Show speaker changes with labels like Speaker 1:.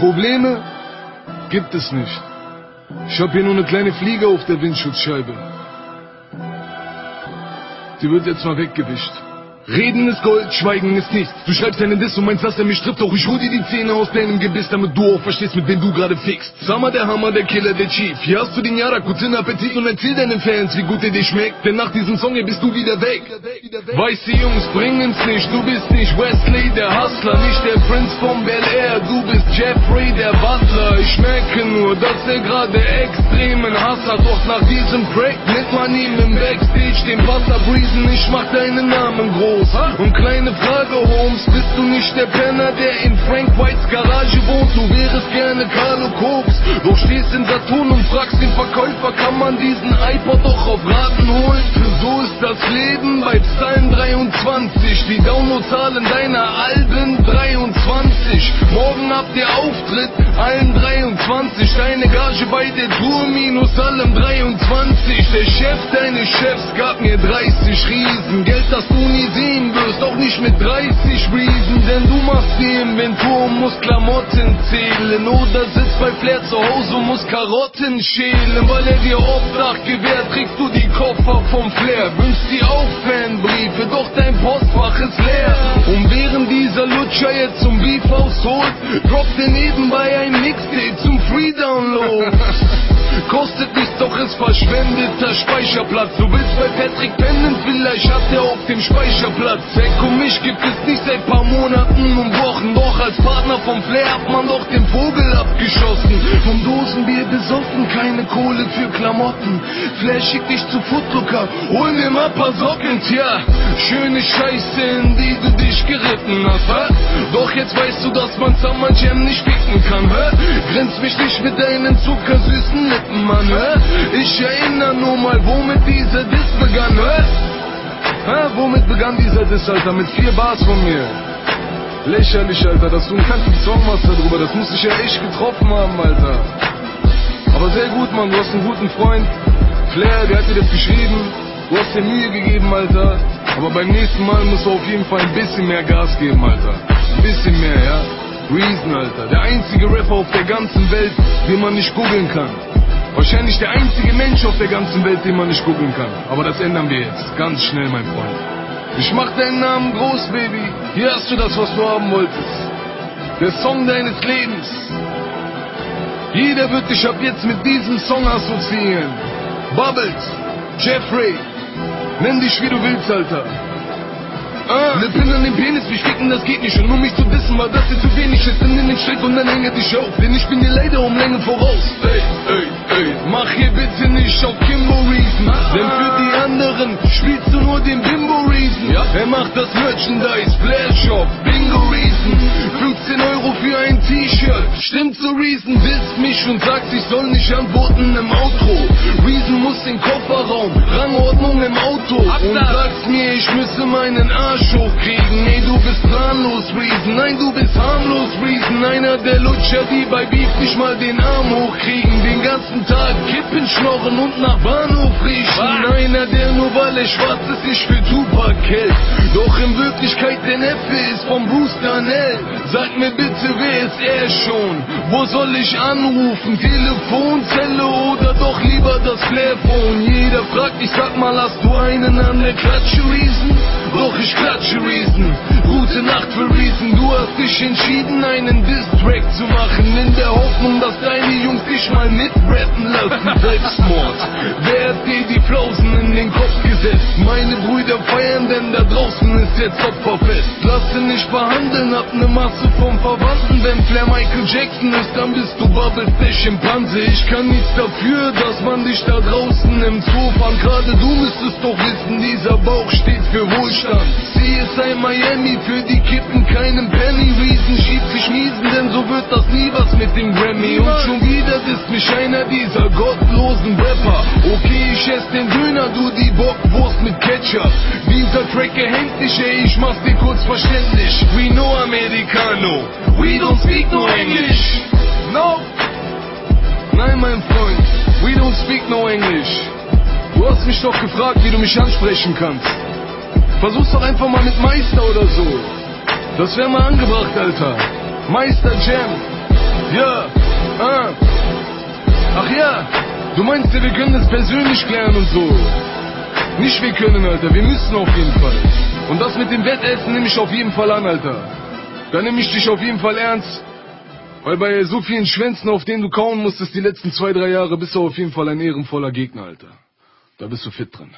Speaker 1: Probleme gibt es nicht. Ich hab hier nur eine kleine Fliege auf der Windschutzscheibe. Die wird jetzt mal weggewischt. Reden ist Gold, Schweigen ist nichts. Du schreibst einen Diss und meinst, dass er mich trifft, doch ich hol dir die Zähne aus deinem Gebiss, damit du auch verstehst, mit wem du gerade fickst. Summer der Hammer, der Killer, der Chief. Hier hast du den Yara, guten Appetit und erzähl deinen Fans, wie gut er dir schmeckt. Denn nach diesem Song hier bist du wieder weg. Weiße Jungs bringen's nicht, du bist nicht Wesley, der Hustler, nicht der Prinz von Bel Air. Du bist Jeffrey, der Butler. Ich merke nur, dass er gerade extremen Hass hat. Doch nach diesem Crack mit man ihm im Backstage den Butter breezen. Ich mach deinen Namen groß groß. Und kleine Frage, Holmes, bist du nicht der Penner, der in Frank Whites Garage wohnt? Du wärst gerne Carlo Koks, doch stehst in Saturn und fragst den Verkäufer, kann man diesen iPod doch auf Raten holen? So ist das Leben bei Psalm 23, die Downloadzahlen deiner Alben 23. Morgen habt ihr Auftritt, allen 23. Deine Gage bei der Tour minus allem 23. Der Chef deines Chefs gab mir 30 Riesen, Geld, das du nie sehen wirst, auch nicht mit 30 Reason, denn du machst die Inventur und musst Klamotten zählen. Oder sitzt bei Flair zu Hause und musst Karotten schälen, weil er dir Obdach gewährt, trägst du die Koffer vom Flair, wünschst dir auch Fanbriefe, doch dein Postfach ist leer. Und während dieser Lutscher jetzt zum Beef ausholt, droppt er nebenbei ein Mixtape zum Free Download. Kostet nichts, doch ist verschwendeter Speicherplatz. Du willst bei Patrick pennen, vielleicht hat er auf dem Speicherplatz. Zack und mich gibt es nicht seit paar Monaten und Wochen. Doch als Partner vom Flair hat man doch den Vogel abgeschossen. Vom Dosenbier besoffen, keine Kohle für Klamotten. Flair schickt dich zu Footlooker, hol mir mal paar Socken, tja. Schöne Scheiße, in die du dich geritten hast, hä? Doch jetzt weißt du, dass man Summer Jam nicht ficken kann, hä? Grenz mich nicht mit deinen zuckersüßen Lippen. Mann, hä? Ich erinnere nur mal, womit dieser Diss begann, hä? hä? Womit begann dieser Diss, Alter? Mit vier Bars von mir. Lächerlich, Alter, dass du einen ganzen Song machst darüber, das muss dich ja echt getroffen haben, Alter. Aber sehr gut, Mann, du hast einen guten Freund. Flair, der hat dir das geschrieben. Du hast dir Mühe gegeben, Alter. Aber beim nächsten Mal musst du auf jeden Fall ein bisschen mehr Gas geben, Alter. Ein bisschen mehr, ja? Reason, Alter. Der einzige Rapper auf der ganzen Welt, den man nicht googeln kann. Wahrscheinlich der einzige Mensch auf der ganzen Welt, den man nicht googeln kann. Aber das ändern wir jetzt. Ganz schnell, mein Freund. Ich mach deinen Namen groß, Baby. Hier hast du das, was du haben wolltest. Der Song deines Lebens. Jeder wird dich ab jetzt mit diesem Song assoziieren. Bubbles, Jeffrey, nenn dich wie du willst, Alter. Ah. Ne Pin an den Penis, mich ficken, das geht nicht. Und um mich zu wissen, war das hier zu wenig ist. Nimm den Strick und dann hänge dich auf. Denn ich bin dir leider um Länge voraus. Ey, ey, ey, mach hier bitte nicht auf Kimbo Reason. Ah. Denn für die anderen spielst du nur den Bimbo Reason. Ja. Er macht das Merchandise, Flash Shop, Bingo Reason. 15 Euro für ein T-Shirt. Stimmt so Reason, disst mich und sagt, ich soll nicht antworten im Outro. Reason muss in Kofferraum, Rangordnung im Auto. Und sagst mir, ich müsse meinen Arsch hochkriegen. Ey, du bist planlos, Reason. Nein, du bist harmlos, Reason. Einer der Lutscher, die bei Beef nicht mal den Arm hochkriegen. Den ganzen Tag Kippen schnorren und nach Bahnhof riechen. Einer, der nur weil er schwarz ist, sich für Tupac hält. Doch in Wirklichkeit der Neffe ist vom Bruce Darnell. Sag mir bitte, wer ist er schon? Wo soll ich anrufen? Telefonzelle oder doch lieber das Flairphone? Jeder fragt, ich sag mal, hast du einen an der Klatsche, Reason? Doch ich klatsche Reason. Gute Nacht für Reason. Du hast dich entschieden, einen Diss-Track zu machen. In der Hoffnung, dass deine Jungs dich mal mitrappen lassen. Selbstmord. Wer hat dir die Flausen in den Kopf gesetzt? Meine Brüder feiern, denn da draußen ist jetzt Opferfest. Lass dich nicht verhandeln, hab ne Masse vom Verwandten. Wenn Flair Michael Jackson ist, dann bist du Bubbles der Schimpanse. Ich kann nichts dafür, dass man dich da draußen im Zoo fand. Gerade du müsstest doch Bauch steht für Wohlstand. CSI Miami für die Kippen keinen Penny. Reason schiebt sich miesen, denn so wird das nie was mit dem Grammy. Und schon wieder ist mich einer dieser gottlosen Rapper. Okay, ich ess den Döner, du die Bockwurst mit Ketchup. Dieser Track erhängt dich, ey, ich mach's dir kurz verständlich. We know Americano, we don't speak no English. No. Nein, mein Freund, we don't speak no English. Du hast mich doch gefragt, wie du mich ansprechen kannst. Versuch's doch einfach mal mit Meister oder so. Das wär mal angebracht, Alter. Meister Jam. Ja, ah. Ach ja, du meinst ja, wir können das persönlich klären und so. Nicht wir können, Alter, wir müssen auf jeden Fall. Und das mit dem Wettessen nehme ich auf jeden Fall an, Alter. Da nehme ich dich auf jeden Fall ernst. Weil bei so vielen Schwänzen, auf denen du kauen musstest die letzten zwei, drei Jahre, bist du auf jeden Fall ein ehrenvoller Gegner, Alter. Da bist du fit drin.